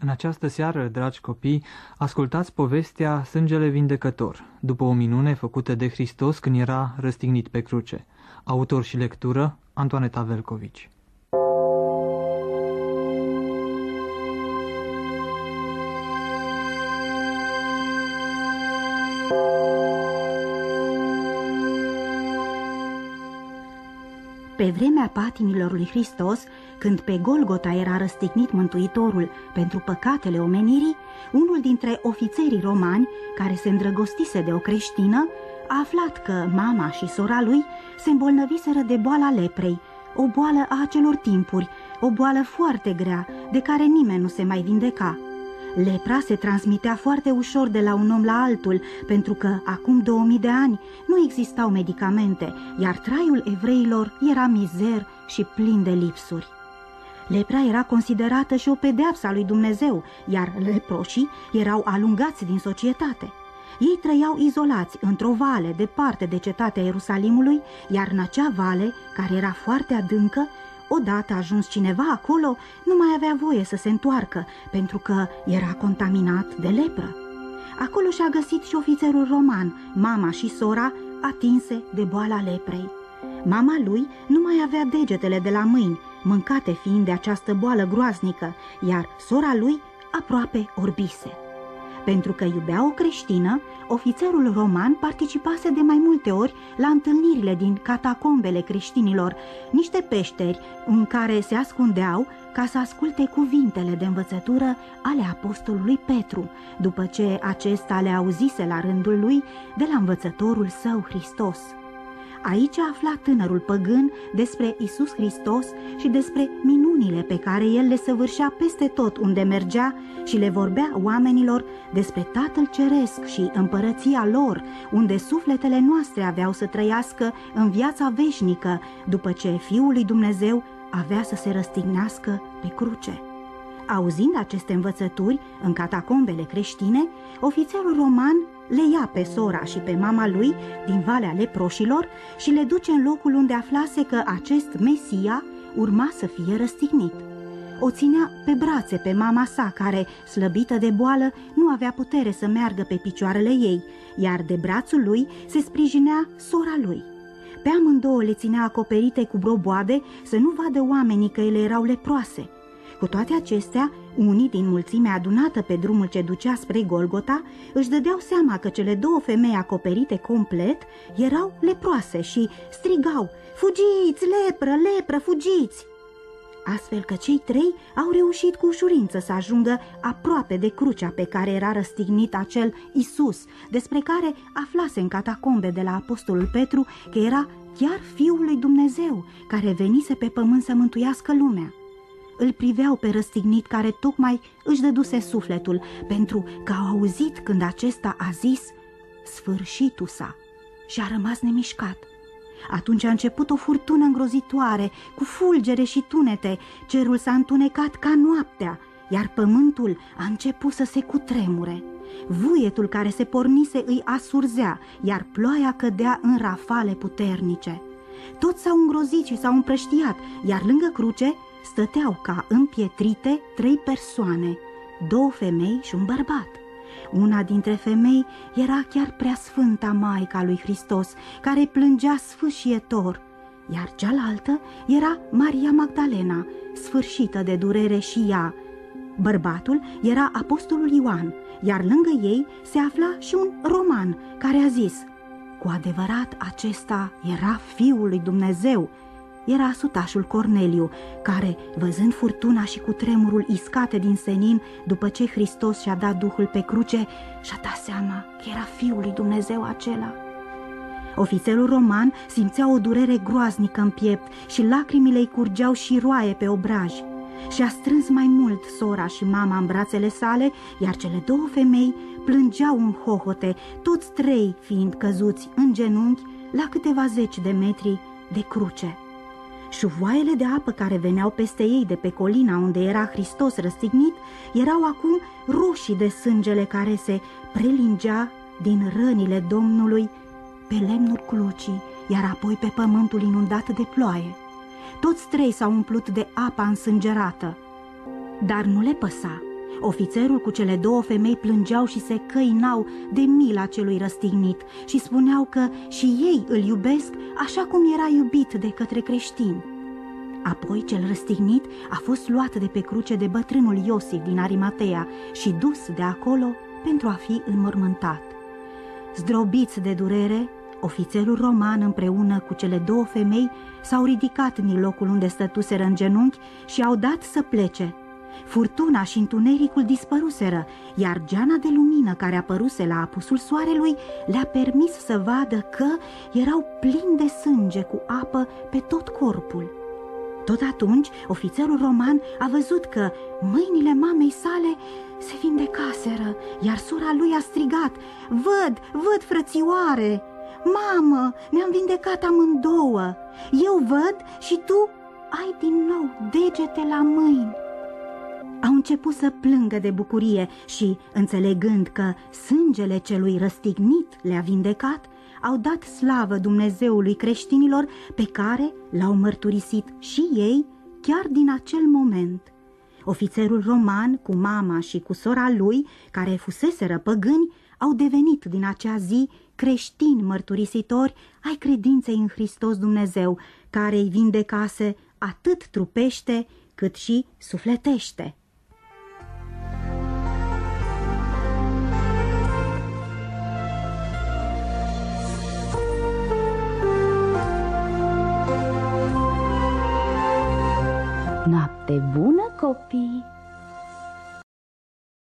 În această seară, dragi copii, ascultați povestea Sângele Vindecător, după o minune făcută de Hristos când era răstignit pe cruce. Autor și lectură, Antoaneta Velcovici. Pe vremea patimilor lui Hristos, când pe Golgota era răstignit Mântuitorul pentru păcatele omenirii, unul dintre ofițerii romani, care se îndrăgostise de o creștină, a aflat că mama și sora lui se îmbolnăviseră de boala leprei, o boală a acelor timpuri, o boală foarte grea, de care nimeni nu se mai vindeca. Lepra se transmitea foarte ușor de la un om la altul, pentru că acum 2000 de ani nu existau medicamente, iar traiul evreilor era mizer și plin de lipsuri. Lepra era considerată și o pedeapsă a lui Dumnezeu, iar leproșii erau alungați din societate. Ei trăiau izolați într-o vale departe de cetatea Ierusalimului, iar în acea vale, care era foarte adâncă, Odată ajuns cineva acolo, nu mai avea voie să se întoarcă, pentru că era contaminat de lepră. Acolo și-a găsit și ofițerul roman, mama și sora, atinse de boala leprei. Mama lui nu mai avea degetele de la mâini, mâncate fiind de această boală groaznică, iar sora lui aproape orbise. Pentru că iubea o creștină, ofițerul roman participase de mai multe ori la întâlnirile din catacombele creștinilor, niște peșteri în care se ascundeau ca să asculte cuvintele de învățătură ale apostolului Petru, după ce acesta le auzise la rândul lui de la învățătorul său Hristos. Aici a aflat tânărul păgân despre Isus Hristos și despre minunile pe care el le săvârșea peste tot unde mergea și le vorbea oamenilor despre Tatăl Ceresc și împărăția lor, unde sufletele noastre aveau să trăiască în viața veșnică, după ce Fiul lui Dumnezeu avea să se răstignească pe cruce. Auzind aceste învățături în catacombele creștine, ofițerul roman le ia pe sora și pe mama lui din Valea Leproșilor și le duce în locul unde aflase că acest Mesia urma să fie răstignit. O ținea pe brațe pe mama sa, care, slăbită de boală, nu avea putere să meargă pe picioarele ei, iar de brațul lui se sprijinea sora lui. Pe amândouă le ținea acoperite cu broboade să nu vadă oamenii că ele erau leproase – cu toate acestea, unii din mulțimea adunată pe drumul ce ducea spre Golgota își dădeau seama că cele două femei acoperite complet erau leproase și strigau, Fugiți, lepră, lepră, fugiți! Astfel că cei trei au reușit cu ușurință să ajungă aproape de crucea pe care era răstignit acel Isus, despre care aflase în catacombe de la apostolul Petru că era chiar Fiul lui Dumnezeu, care venise pe pământ să mântuiască lumea îl priveau pe răstignit care tocmai își dăduse sufletul, pentru că au auzit când acesta a zis, sfârșitul sa, și a rămas nemișcat. Atunci a început o furtună îngrozitoare, cu fulgere și tunete, cerul s-a întunecat ca noaptea, iar pământul a început să se cutremure. Vuietul care se pornise îi asurzea, iar ploaia cădea în rafale puternice. Toți s-au îngrozit și s-au împrăștiat, iar lângă cruce stăteau ca împietrite trei persoane, două femei și un bărbat. Una dintre femei era chiar prea sfânta Maica lui Hristos, care plângea sfâșietor, iar cealaltă era Maria Magdalena, sfârșită de durere și ea. Bărbatul era apostolul Ioan, iar lângă ei se afla și un roman care a zis, cu adevărat acesta era Fiul lui Dumnezeu, era sutașul Corneliu, care, văzând furtuna și cu tremurul iscate din senin, după ce Hristos și-a dat Duhul pe cruce, și-a dat seama că era Fiul lui Dumnezeu acela. Ofițerul roman simțea o durere groaznică în piept și lacrimile îi curgeau și roaie pe obraj. Și-a strâns mai mult sora și mama în brațele sale, iar cele două femei plângeau în hohote, toți trei fiind căzuți în genunchi la câteva zeci de metri de cruce. Șuvoaiele de apă care veneau peste ei de pe colina unde era Hristos răstignit erau acum roșii de sângele care se prelingea din rănile Domnului pe lemnul crucii, iar apoi pe pământul inundat de ploaie. Toți trei s-au umplut de apa însângerată, dar nu le păsa, Ofițerul cu cele două femei plângeau și se căinau de mila celui răstignit și spuneau că și ei îl iubesc așa cum era iubit de către creștini. Apoi cel răstignit a fost luat de pe cruce de bătrânul Iosif din Arimatea și dus de acolo pentru a fi înmormântat. Zdrobiți de durere, ofițerul roman împreună cu cele două femei s-au ridicat din locul unde stătuseră în genunchi și au dat să plece. Furtuna și întunericul dispăruseră, iar geana de lumină care apăruse la apusul soarelui le-a permis să vadă că erau plini de sânge cu apă pe tot corpul. Tot atunci, ofițerul roman a văzut că mâinile mamei sale se vindecaseră, iar sora lui a strigat, Văd, văd, frățioare! Mamă, ne-am vindecat amândouă! Eu văd și tu ai din nou degete la mâini!" Au început să plângă de bucurie și, înțelegând că sângele celui răstignit le-a vindecat, au dat slavă Dumnezeului creștinilor pe care l-au mărturisit și ei chiar din acel moment. Ofițerul roman cu mama și cu sora lui, care fuseseră păgâni, au devenit din acea zi creștini mărturisitori ai credinței în Hristos Dumnezeu, care îi vindecase atât trupește cât și sufletește. Noapte bună, copii!